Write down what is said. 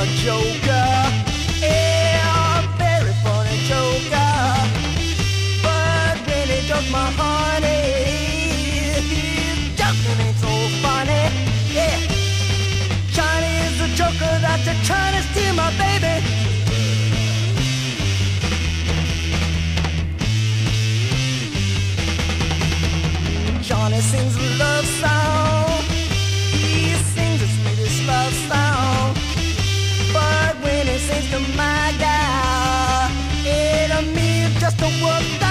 a joker. Very funny joker. But when he my ain't so funny. Yeah, Johnny is joker my baby. Johnny sings love just a work